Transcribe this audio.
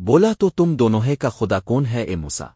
بولا تو تم دونوں کا خدا کون ہے اے موسا